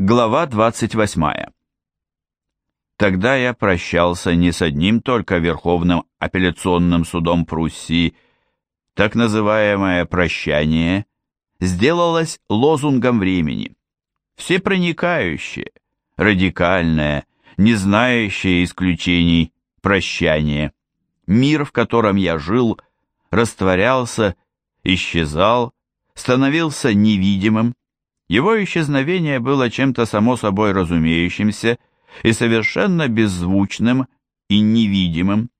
Глава 28. Тогда я прощался не с одним только Верховным апелляционным судом Пруссии. Так называемое «прощание» сделалось лозунгом времени. Всепроникающее, радикальное, не знающее исключений прощание. Мир, в котором я жил, растворялся, исчезал, становился невидимым. Его исчезновение было чем-то само собой разумеющимся и совершенно беззвучным и невидимым.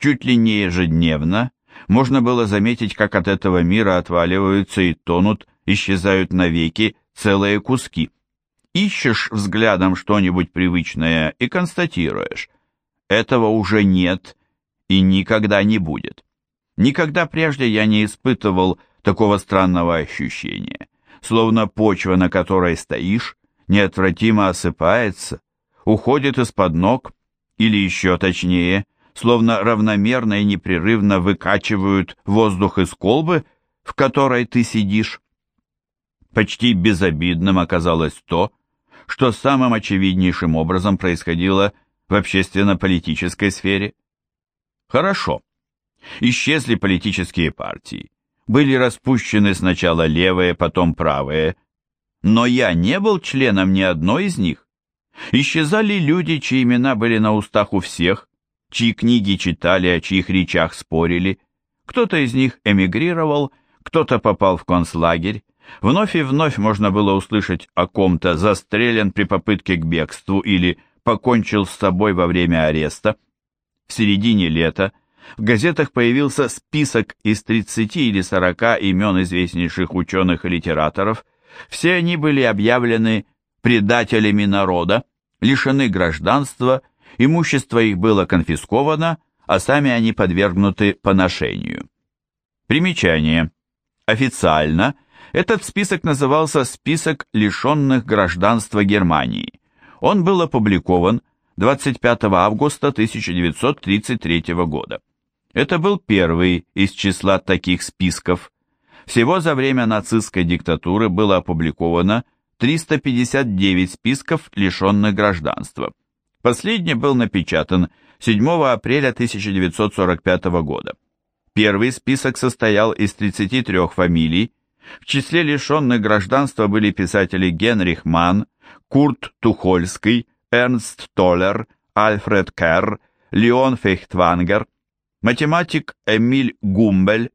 Чуть ли не ежедневно можно было заметить, как от этого мира отваливаются и тонут, исчезают навеки целые куски. Ищешь взглядом что-нибудь привычное и констатируешь. Этого уже нет и никогда не будет. Никогда прежде я не испытывал такого странного ощущения, словно почва, на которой стоишь, неотвратимо осыпается, уходит из-под ног, или еще точнее, словно равномерно и непрерывно выкачивают воздух из колбы, в которой ты сидишь. Почти безобидным оказалось то, что самым очевиднейшим образом происходило в общественно-политической сфере. Хорошо. Исчезли политические партии. Были распущены сначала левые, потом правые. Но я не был членом ни одной из них. Исчезали люди, чьи имена были на устах у всех, чьи книги читали, о чьих речах спорили. Кто-то из них эмигрировал, кто-то попал в концлагерь. Вновь и вновь можно было услышать о ком-то застрелен при попытке к бегству или покончил с собой во время ареста. В середине лета в газетах появился список из 30 или 40 имен известнейших ученых и литераторов. Все они были объявлены предателями народа, лишены гражданства, имущество их было конфисковано, а сами они подвергнуты поношению. Примечание. Официально этот список назывался «Список лишенных гражданства Германии». Он был опубликован 25 августа 1933 года. Это был первый из числа таких списков. Всего за время нацистской диктатуры было опубликовано 359 списков лишенных гражданства. Последний был напечатан 7 апреля 1945 года. Первый список состоял из 33 фамилий. В числе лишенных гражданства были писатели Генрих Манн, Курт Тухольский, Эрнст Толлер, Альфред Керр, Леон Фейхтвангер, математик Эмиль Гумбель,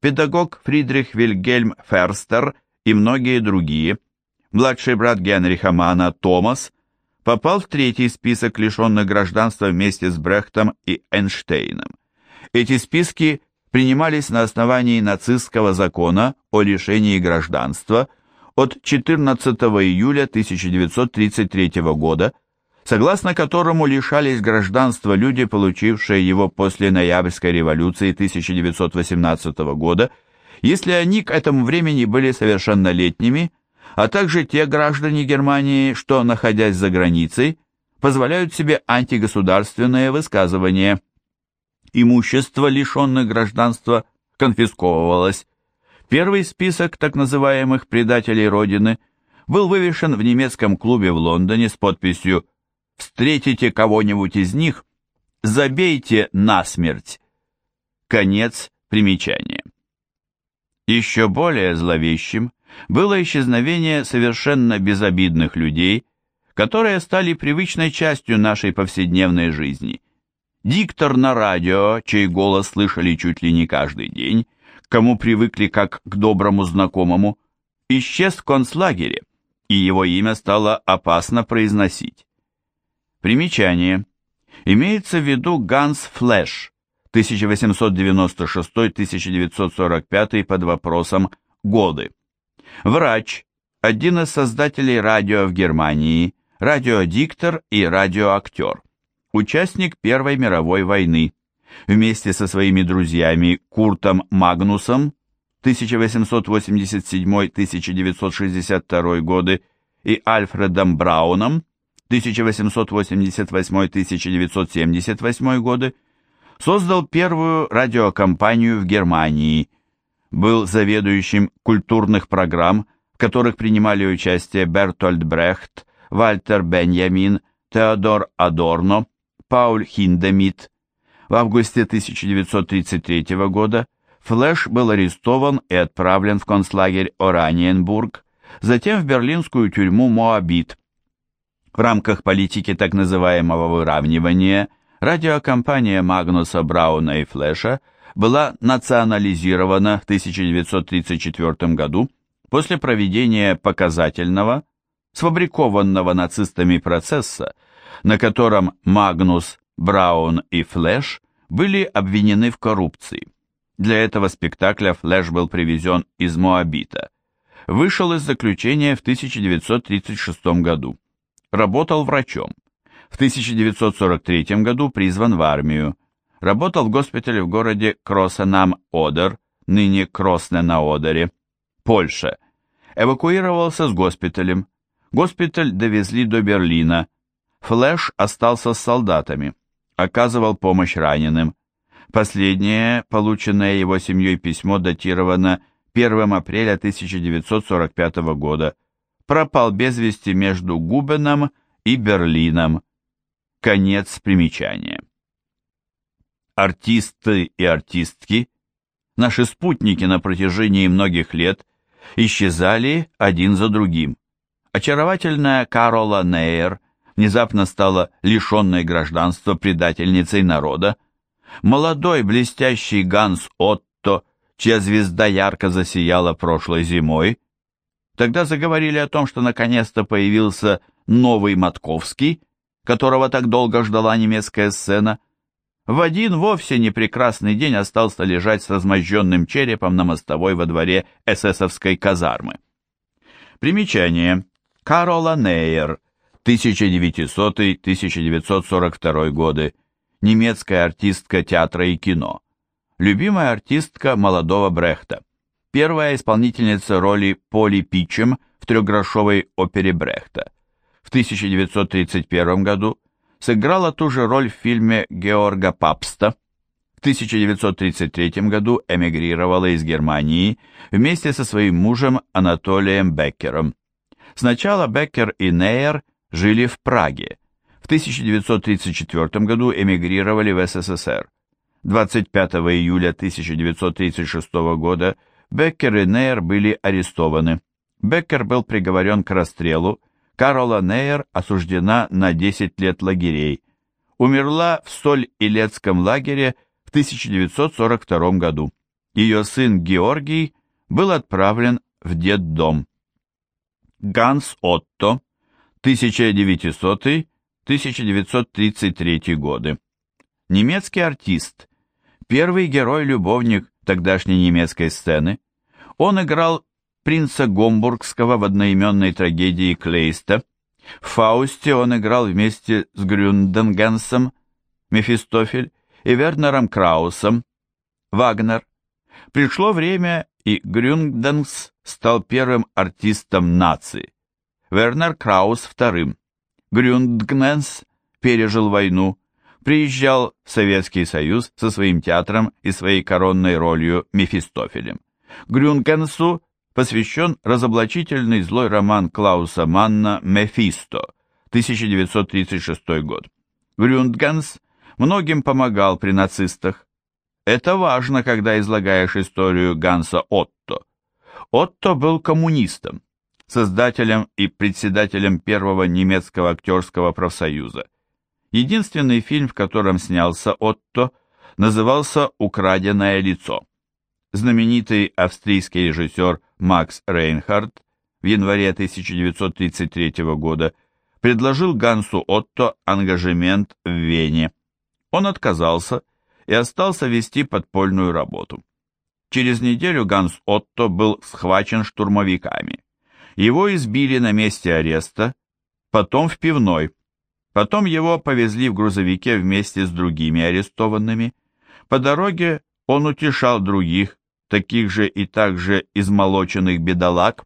педагог Фридрих Вильгельм Ферстер и многие другие – младший брат Генриха Мана Томас, попал в третий список лишенных гражданства вместе с Брехтом и Эйнштейном. Эти списки принимались на основании нацистского закона о лишении гражданства от 14 июля 1933 года, согласно которому лишались гражданства люди, получившие его после Ноябрьской революции 1918 года, если они к этому времени были совершеннолетними а также те граждане Германии, что, находясь за границей, позволяют себе антигосударственные высказывания. Имущество, лишенных гражданства, конфисковывалось. Первый список так называемых предателей Родины был вывешен в немецком клубе в Лондоне с подписью «Встретите кого-нибудь из них, забейте насмерть». Конец примечания. Еще более зловещим было исчезновение совершенно безобидных людей, которые стали привычной частью нашей повседневной жизни. Диктор на радио, чей голос слышали чуть ли не каждый день, кому привыкли как к доброму знакомому, исчез в концлагере, и его имя стало опасно произносить. Примечание. Имеется в виду Ганс Флэш, 1896-1945 под вопросом «Годы». Врач, один из создателей радио в Германии, радиодиктор и радиоактер. Участник Первой мировой войны. Вместе со своими друзьями Куртом Магнусом 1887-1962 годы и Альфредом Брауном 1888-1978 годы создал первую радиокомпанию в Германии – был заведующим культурных программ, в которых принимали участие Бертольд Брехт, Вальтер Беньямин, Теодор Адорно, Пауль Хиндемит. В августе 1933 года Флэш был арестован и отправлен в концлагерь Ораниенбург, затем в берлинскую тюрьму Моабит. В рамках политики так называемого выравнивания радиокомпания Магнуса Брауна и Флэша была национализирована в 1934 году после проведения показательного, сфабрикованного нацистами процесса, на котором Магнус, Браун и Флэш были обвинены в коррупции. Для этого спектакля Флэш был привезен из Моабита. Вышел из заключения в 1936 году. Работал врачом. В 1943 году призван в армию. Работал в госпитале в городе Кроссенам-Одер, ныне Кросне на Одере, Польша. Эвакуировался с госпиталем. Госпиталь довезли до Берлина. Флэш остался с солдатами. Оказывал помощь раненым. Последнее, полученное его семьей письмо, датировано 1 апреля 1945 года. Пропал без вести между Губеном и Берлином. Конец примечания. Артисты и артистки, наши спутники на протяжении многих лет, исчезали один за другим. Очаровательная Карола Нейер внезапно стала лишенной гражданства предательницей народа, Молодой блестящий Ганс Отто, чья звезда ярко засияла прошлой зимой. Тогда заговорили о том, что наконец-то появился новый Матковский, которого так долго ждала немецкая сцена. В один вовсе не прекрасный день остался лежать с размозженным черепом на мостовой во дворе эсэсовской казармы. Примечание. Карола Нейер, 1900-1942 годы немецкая артистка театра и кино, любимая артистка молодого Брехта, первая исполнительница роли Поли Питчем в трехгрошовой опере Брехта. В 1931 году сыграла ту же роль в фильме Георга Папста. В 1933 году эмигрировала из Германии вместе со своим мужем Анатолием Беккером. Сначала Беккер и Нейер жили в Праге, 1934 году эмигрировали в СССР. 25 июля 1936 года Беккер и Нейер были арестованы. Беккер был приговорен к расстрелу, Карола Нейер осуждена на 10 лет лагерей. Умерла в Соль-Илецком лагере в 1942 году. Ее сын Георгий был отправлен в детдом. Ганс Отто, 1900 1933 годы. Немецкий артист, первый герой-любовник тогдашней немецкой сцены. Он играл принца Гомбургского в одноименной трагедии Клейста. В «Фаусте» он играл вместе с Грюнденгенсом, Мефистофель и Вернером Краусом, Вагнер. Пришло время, и Грюнденс стал первым артистом нации, Вернер Краус вторым. Грюндгненс пережил войну, приезжал в Советский Союз со своим театром и своей коронной ролью Мефистофелем. Грюндгенсу посвящен разоблачительный злой роман Клауса Манна «Мефисто», 1936 год. Грюндгенс многим помогал при нацистах. Это важно, когда излагаешь историю Ганса Отто. Отто был коммунистом создателем и председателем первого немецкого актерского профсоюза. Единственный фильм, в котором снялся Отто, назывался «Украденное лицо». Знаменитый австрийский режиссер Макс Рейнхард в январе 1933 года предложил Гансу Отто ангажемент в Вене. Он отказался и остался вести подпольную работу. Через неделю Ганс Отто был схвачен штурмовиками. Его избили на месте ареста, потом в пивной. Потом его повезли в грузовике вместе с другими арестованными. По дороге он утешал других, таких же и также измолоченных бедолаг.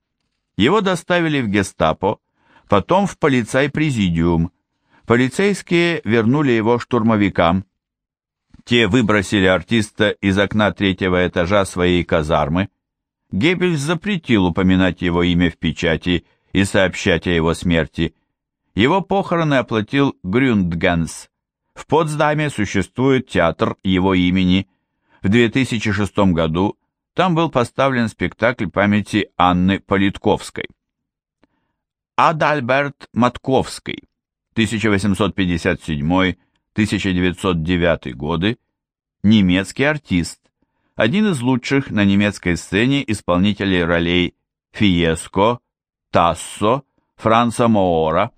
Его доставили в гестапо, потом в полицай-президиум. Полицейские вернули его штурмовикам. Те выбросили артиста из окна третьего этажа своей казармы. Геббельс запретил упоминать его имя в печати и сообщать о его смерти. Его похороны оплатил Грюндгенс. В Потсдаме существует театр его имени. В 2006 году там был поставлен спектакль памяти Анны Политковской. Адальберт Матковский, 1857-1909 годы, немецкий артист, один из лучших на немецкой сцене исполнителей ролей Фиеско, Тассо, Франца Моора.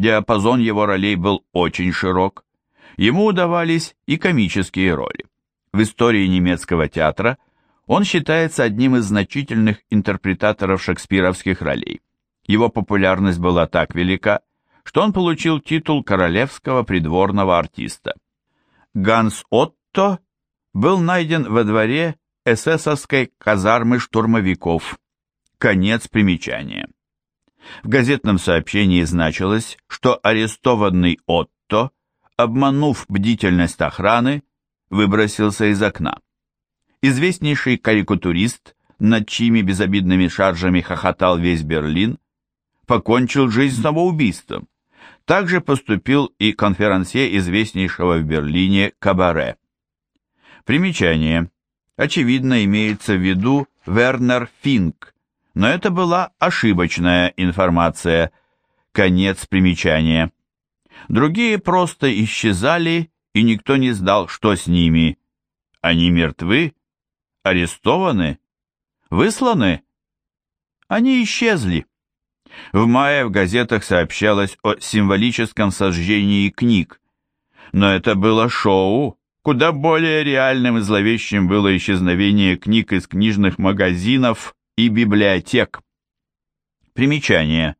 Диапазон его ролей был очень широк. Ему удавались и комические роли. В истории немецкого театра он считается одним из значительных интерпретаторов шекспировских ролей. Его популярность была так велика, что он получил титул королевского придворного артиста. Ганс Отто был найден во дворе эсэсовской казармы штурмовиков. Конец примечания. В газетном сообщении значилось, что арестованный Отто, обманув бдительность охраны, выбросился из окна. Известнейший карикатурист, над чьими безобидными шаржами хохотал весь Берлин, покончил жизнь самоубийством. Также поступил и конферансье известнейшего в Берлине Кабаре. Примечание. Очевидно, имеется в виду Вернер Финк, но это была ошибочная информация. Конец примечания. Другие просто исчезали, и никто не знал, что с ними. Они мертвы? Арестованы? Высланы? Они исчезли. В мае в газетах сообщалось о символическом сожжении книг. Но это было шоу. Куда более реальным и зловещим было исчезновение книг из книжных магазинов и библиотек. Примечание.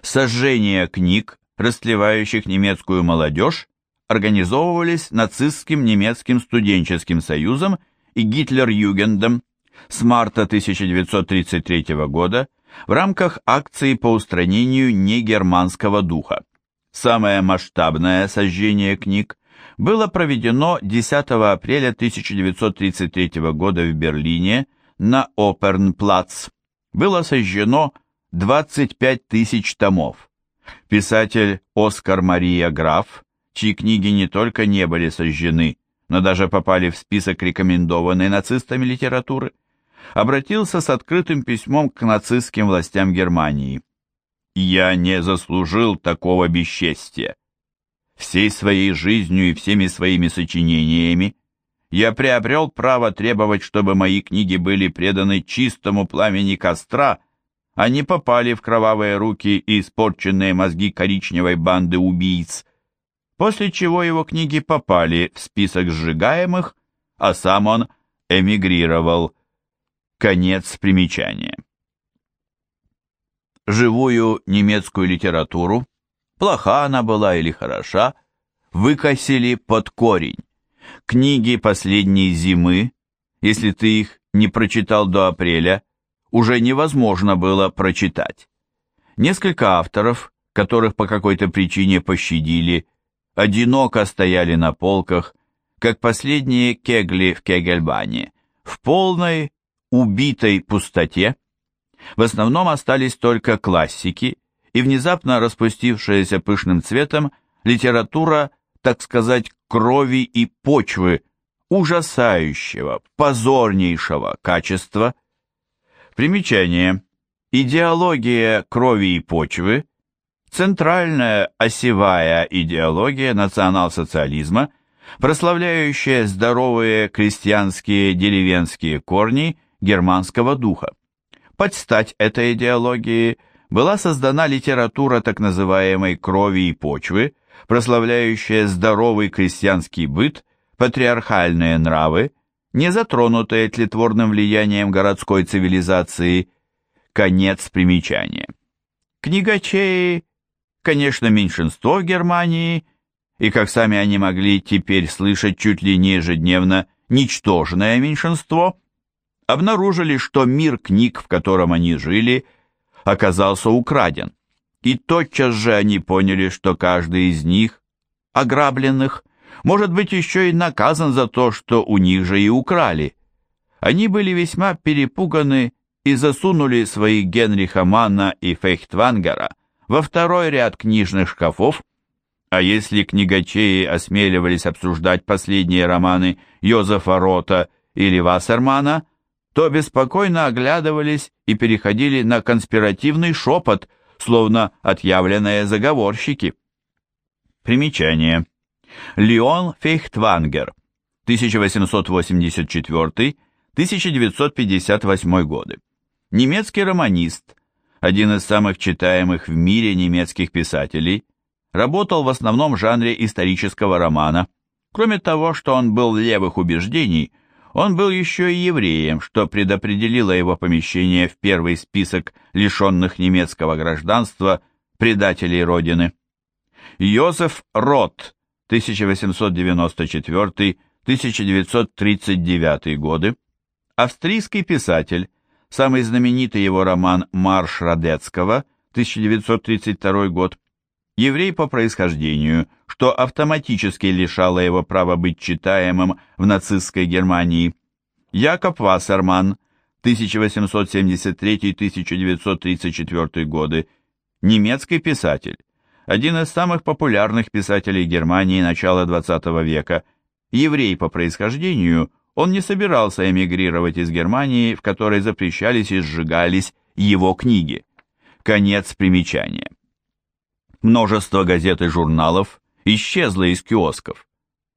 Сожжение книг, растлевающих немецкую молодежь, организовывались нацистским немецким студенческим союзом и Гитлер-Югендом с марта 1933 года в рамках акции по устранению негерманского духа. Самое масштабное сожжение книг было проведено 10 апреля 1933 года в Берлине на Опернплац. Было сожжено 25 тысяч томов. Писатель Оскар Мария Граф, чьи книги не только не были сожжены, но даже попали в список рекомендованной нацистами литературы, обратился с открытым письмом к нацистским властям Германии. «Я не заслужил такого бесчестия. Всей своей жизнью и всеми своими сочинениями я приобрел право требовать, чтобы мои книги были преданы чистому пламени костра, а не попали в кровавые руки и испорченные мозги коричневой банды убийц, после чего его книги попали в список сжигаемых, а сам он эмигрировал. Конец примечания. Живую немецкую литературу, плоха она была или хороша, выкосили под корень. Книги последней зимы, если ты их не прочитал до апреля, уже невозможно было прочитать. Несколько авторов, которых по какой-то причине пощадили, одиноко стояли на полках, как последние кегли в Кегельбане, в полной убитой пустоте. В основном остались только классики и внезапно распустившаяся пышным цветом литература, так сказать, крови и почвы, ужасающего, позорнейшего качества. Примечание. Идеология крови и почвы – центральная осевая идеология национал-социализма, прославляющая здоровые крестьянские деревенские корни – германского духа. Под стать этой идеологии была создана литература так называемой крови и почвы, прославляющая здоровый крестьянский быт, патриархальные нравы, не затронутые тлетворным влиянием городской цивилизации. Конец примечания. Книгачеи, конечно, меньшинство в Германии, и, как сами они могли теперь слышать чуть ли не ежедневно, ничтожное меньшинство, обнаружили, что мир книг, в котором они жили, оказался украден. И тотчас же они поняли, что каждый из них, ограбленных, может быть еще и наказан за то, что у них же и украли. Они были весьма перепуганы и засунули своих Генриха Манна и Фейхтвангера во второй ряд книжных шкафов, а если книгачеи осмеливались обсуждать последние романы Йозефа Рота или Вассермана, то беспокойно оглядывались и переходили на конспиративный шепот, словно отъявленные заговорщики. Примечание. Леон Фейхтвангер, 1884-1958 годы. Немецкий романист, один из самых читаемых в мире немецких писателей, работал в основном в жанре исторического романа. Кроме того, что он был левых убеждений, он был еще и евреем, что предопределило его помещение в первый список лишенных немецкого гражданства предателей Родины. Йозеф Рот, 1894-1939 годы, австрийский писатель, самый знаменитый его роман «Марш Радецкого», 1932 год, еврей по происхождению, что автоматически лишало его права быть читаемым в нацистской Германии. Якоб Вассерман, 1873-1934 годы, немецкий писатель, один из самых популярных писателей Германии начала XX века, еврей по происхождению, он не собирался эмигрировать из Германии, в которой запрещались и сжигались его книги. Конец примечания. Множество газет и журналов исчезло из киосков.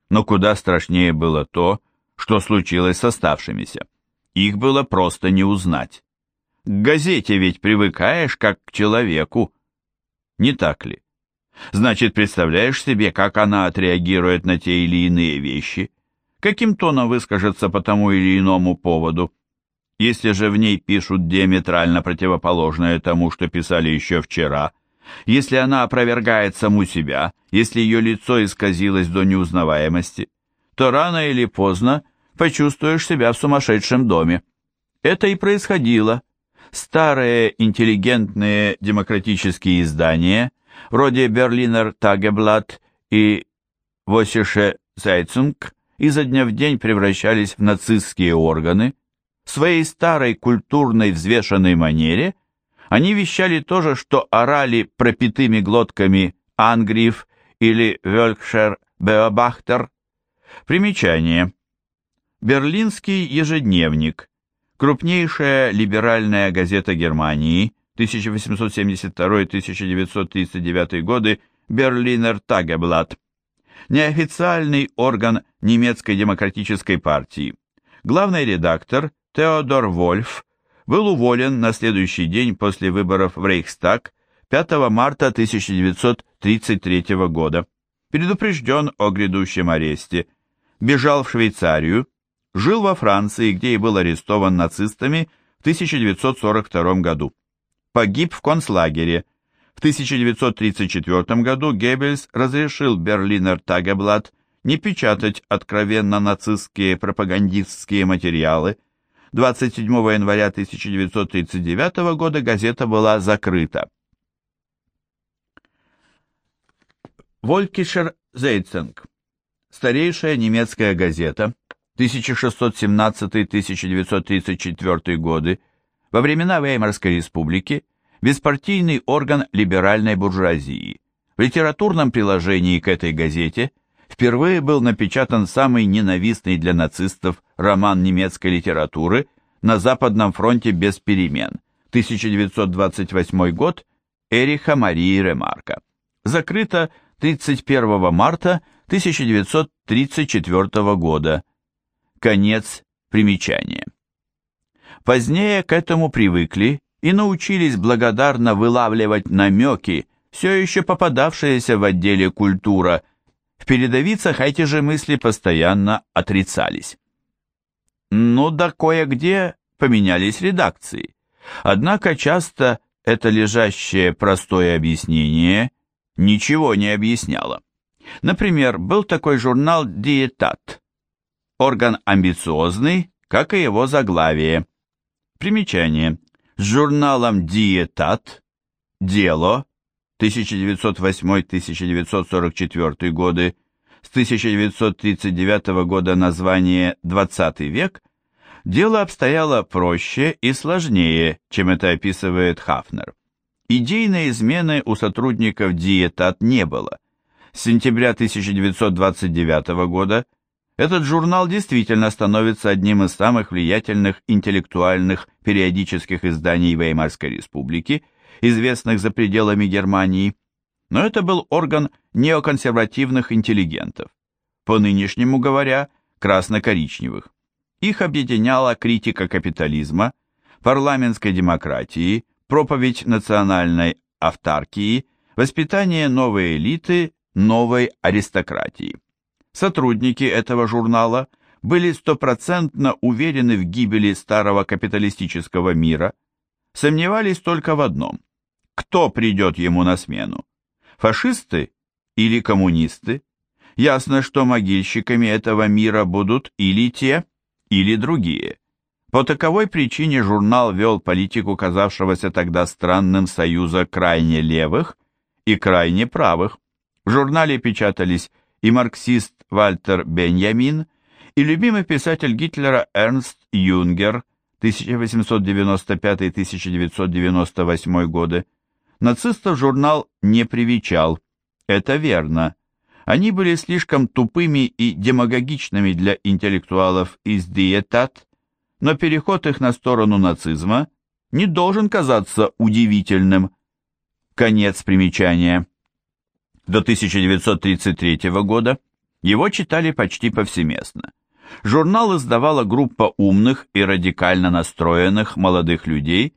Но куда страшнее было то, что случилось с оставшимися. Их было просто не узнать. К газете ведь привыкаешь как к человеку. Не так ли? Значит, представляешь себе, как она отреагирует на те или иные вещи? Каким тоном выскажется по тому или иному поводу? Если же в ней пишут диаметрально противоположное тому, что писали еще вчера – если она опровергает саму себя, если ее лицо исказилось до неузнаваемости, то рано или поздно почувствуешь себя в сумасшедшем доме. Это и происходило. Старые интеллигентные демократические издания, вроде Берлинер Тагеблат и Восише Зайцунг, изо дня в день превращались в нацистские органы, в своей старой культурной взвешенной манере – они вещали то же, что орали пропитыми глотками Ангриф или Вölкшер Беобахтер. Примечание. Берлинский ежедневник. Крупнейшая либеральная газета Германии, 1872-1939 годы, Берлинер Тагеблат. Неофициальный орган немецкой демократической партии. Главный редактор Теодор Вольф был уволен на следующий день после выборов в Рейхстаг 5 марта 1933 года. Предупрежден о грядущем аресте, бежал в Швейцарию, жил во Франции, где и был арестован нацистами в 1942 году. Погиб в концлагере. В 1934 году Геббельс разрешил Берлинер Тагеблат не печатать откровенно нацистские пропагандистские материалы, 27 января 1939 года газета была закрыта. Волькишер Зейцинг. Старейшая немецкая газета, 1617-1934 годы, во времена Веймарской республики, беспартийный орган либеральной буржуазии. В литературном приложении к этой газете – впервые был напечатан самый ненавистный для нацистов роман немецкой литературы «На Западном фронте без перемен» 1928 год Эриха Марии Ремарка. Закрыто 31 марта 1934 года. Конец примечания. Позднее к этому привыкли и научились благодарно вылавливать намеки, все еще попадавшиеся в отделе «Культура», в передовицах эти же мысли постоянно отрицались. Ну да кое-где поменялись редакции. Однако часто это лежащее простое объяснение ничего не объясняло. Например, был такой журнал «Диетат». Орган амбициозный, как и его заглавие. Примечание. С журналом «Диетат» «Дело» 1908-1944 годы, с 1939 года название «20 век», дело обстояло проще и сложнее, чем это описывает Хафнер. Идейной измены у сотрудников Диетат не было. С сентября 1929 года этот журнал действительно становится одним из самых влиятельных интеллектуальных периодических изданий Веймарской республики, известных за пределами Германии, но это был орган неоконсервативных интеллигентов, по нынешнему говоря, красно-коричневых. Их объединяла критика капитализма, парламентской демократии, проповедь национальной автаркии, воспитание новой элиты, новой аристократии. Сотрудники этого журнала были стопроцентно уверены в гибели старого капиталистического мира, сомневались только в одном – кто придет ему на смену? Фашисты или коммунисты? Ясно, что могильщиками этого мира будут или те, или другие. По таковой причине журнал вел политику казавшегося тогда странным союза крайне левых и крайне правых. В журнале печатались и марксист Вальтер Беньямин, и любимый писатель Гитлера Эрнст Юнгер 1895-1998 годы. Нацистов журнал не привечал, это верно. Они были слишком тупыми и демагогичными для интеллектуалов из Диетат, но переход их на сторону нацизма не должен казаться удивительным. Конец примечания. До 1933 года его читали почти повсеместно. Журнал издавала группа умных и радикально настроенных молодых людей.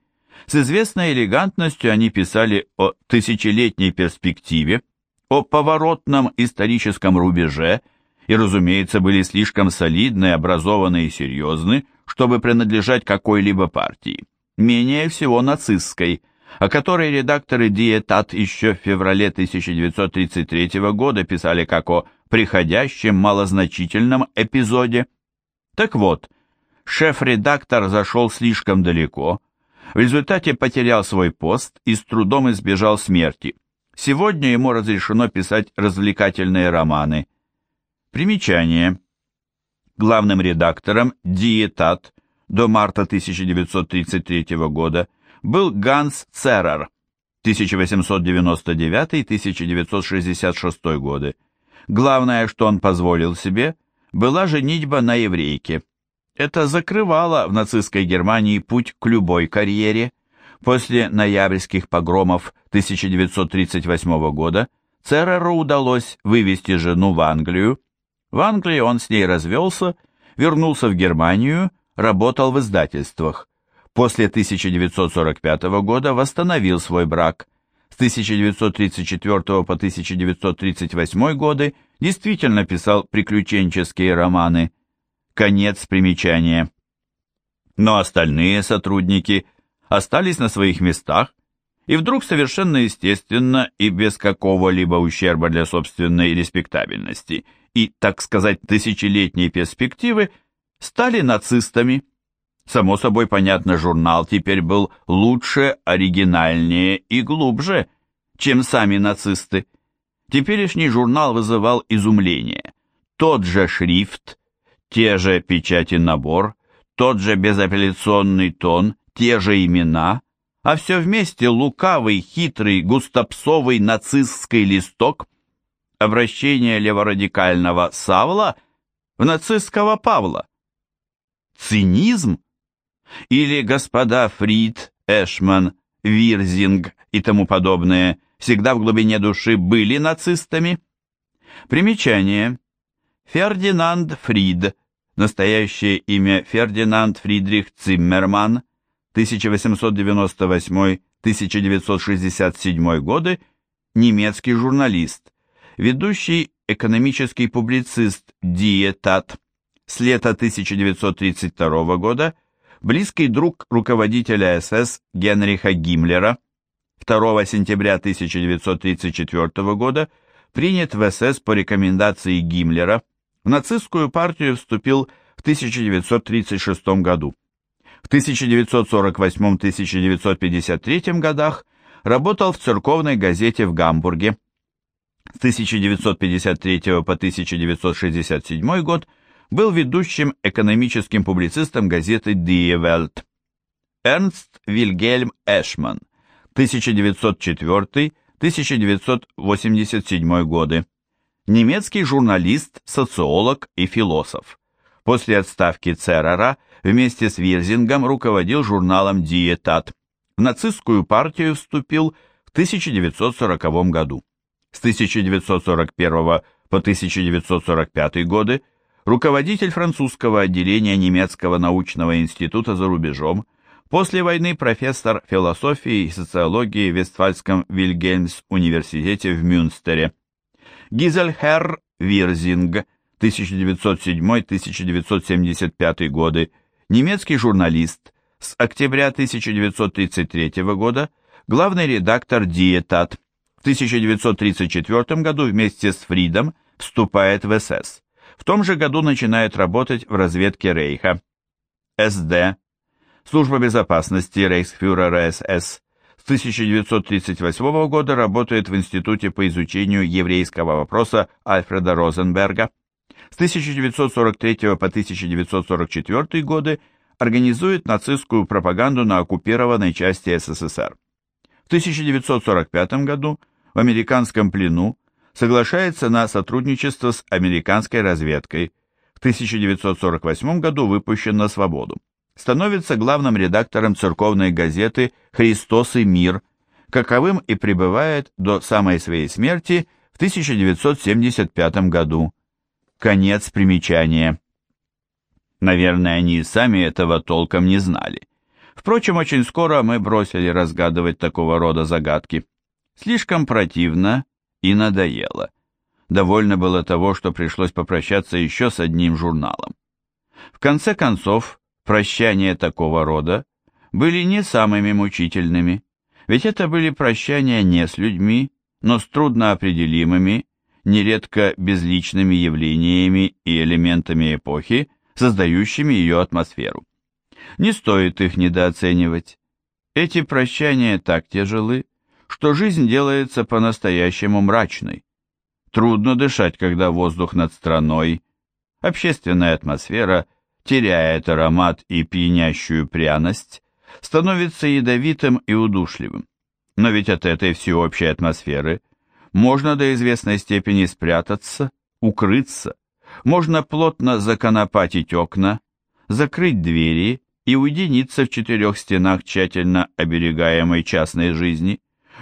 С известной элегантностью они писали о тысячелетней перспективе, о поворотном историческом рубеже и, разумеется, были слишком солидны, образованы и серьезны, чтобы принадлежать какой-либо партии, менее всего нацистской, о которой редакторы Диетат еще в феврале 1933 года писали как о приходящем малозначительном эпизоде. Так вот, шеф-редактор зашел слишком далеко, в результате потерял свой пост и с трудом избежал смерти. Сегодня ему разрешено писать развлекательные романы. Примечание. Главным редактором Диетат до марта 1933 года был Ганс Церер 1899-1966 годы. Главное, что он позволил себе, была женитьба на еврейке. Это закрывало в нацистской Германии путь к любой карьере. После ноябрьских погромов 1938 года Цереру удалось вывести жену в Англию. В Англии он с ней развелся, вернулся в Германию, работал в издательствах. После 1945 года восстановил свой брак – 1934 по 1938 годы действительно писал приключенческие романы. Конец примечания. Но остальные сотрудники остались на своих местах, и вдруг совершенно естественно и без какого-либо ущерба для собственной респектабельности и, так сказать, тысячелетней перспективы, стали нацистами. Само собой понятно, журнал теперь был лучше, оригинальнее и глубже, чем сами нацисты. Теперешний журнал вызывал изумление. Тот же шрифт, те же печати набор, тот же безапелляционный тон, те же имена, а все вместе лукавый, хитрый, густопсовый нацистский листок, обращение леворадикального Савла в нацистского Павла. Цинизм? Или господа Фрид, Эшман, Вирзинг и тому подобное всегда в глубине души были нацистами? Примечание. Фердинанд Фрид, настоящее имя Фердинанд Фридрих Циммерман, 1898-1967 годы, немецкий журналист, ведущий экономический публицист Диетат, с лета 1932 года – близкий друг руководителя СС Генриха Гиммлера, 2 сентября 1934 года принят в СС по рекомендации Гиммлера, в нацистскую партию вступил в 1936 году. В 1948-1953 годах работал в церковной газете в Гамбурге. С 1953 по 1967 год был ведущим экономическим публицистом газеты Die Welt. Эрнст Вильгельм Эшман, 1904-1987 годы. Немецкий журналист, социолог и философ. После отставки Церера вместе с Вирзингом руководил журналом «Диетат». В нацистскую партию вступил в 1940 году. С 1941 по 1945 годы руководитель французского отделения немецкого научного института за рубежом, после войны профессор философии и социологии в Вестфальском Вильгельмс университете в Мюнстере. Гизельхерр Вирзинг, 1907-1975 годы, немецкий журналист, с октября 1933 года главный редактор «Диетат», в 1934 году вместе с Фридом вступает в СС. В том же году начинает работать в разведке Рейха. СД. Служба безопасности Рейхсфюрера СС. С 1938 года работает в Институте по изучению еврейского вопроса Альфреда Розенберга. С 1943 по 1944 годы организует нацистскую пропаганду на оккупированной части СССР. В 1945 году в американском плену соглашается на сотрудничество с американской разведкой. В 1948 году выпущен на свободу. Становится главным редактором церковной газеты «Христос и мир», каковым и пребывает до самой своей смерти в 1975 году. Конец примечания. Наверное, они сами этого толком не знали. Впрочем, очень скоро мы бросили разгадывать такого рода загадки. Слишком противно и надоело. Довольно было того, что пришлось попрощаться еще с одним журналом. В конце концов, прощания такого рода были не самыми мучительными, ведь это были прощания не с людьми, но с трудноопределимыми, нередко безличными явлениями и элементами эпохи, создающими ее атмосферу. Не стоит их недооценивать. Эти прощания так тяжелы, что жизнь делается по-настоящему мрачной. Трудно дышать, когда воздух над страной, общественная атмосфера теряет аромат и пьянящую пряность, становится ядовитым и удушливым. Но ведь от этой всеобщей атмосферы можно до известной степени спрятаться, укрыться, можно плотно законопатить окна, закрыть двери и уединиться в четырех стенах тщательно оберегаемой частной жизни.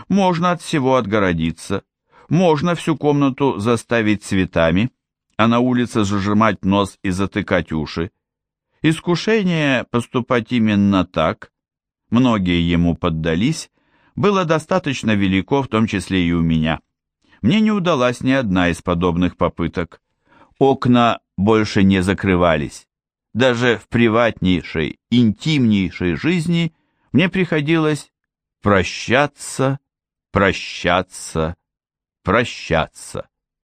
Можно от всего отгородиться, можно всю комнату заставить цветами, а на улице зажимать нос и затыкать уши. Искушение поступать именно так, многие ему поддались, было достаточно велико, в том числе и у меня. Мне не удалась ни одна из подобных попыток. Окна больше не закрывались. Даже в приватнейшей, интимнейшей жизни мне приходилось прощаться, прощаться, прощаться.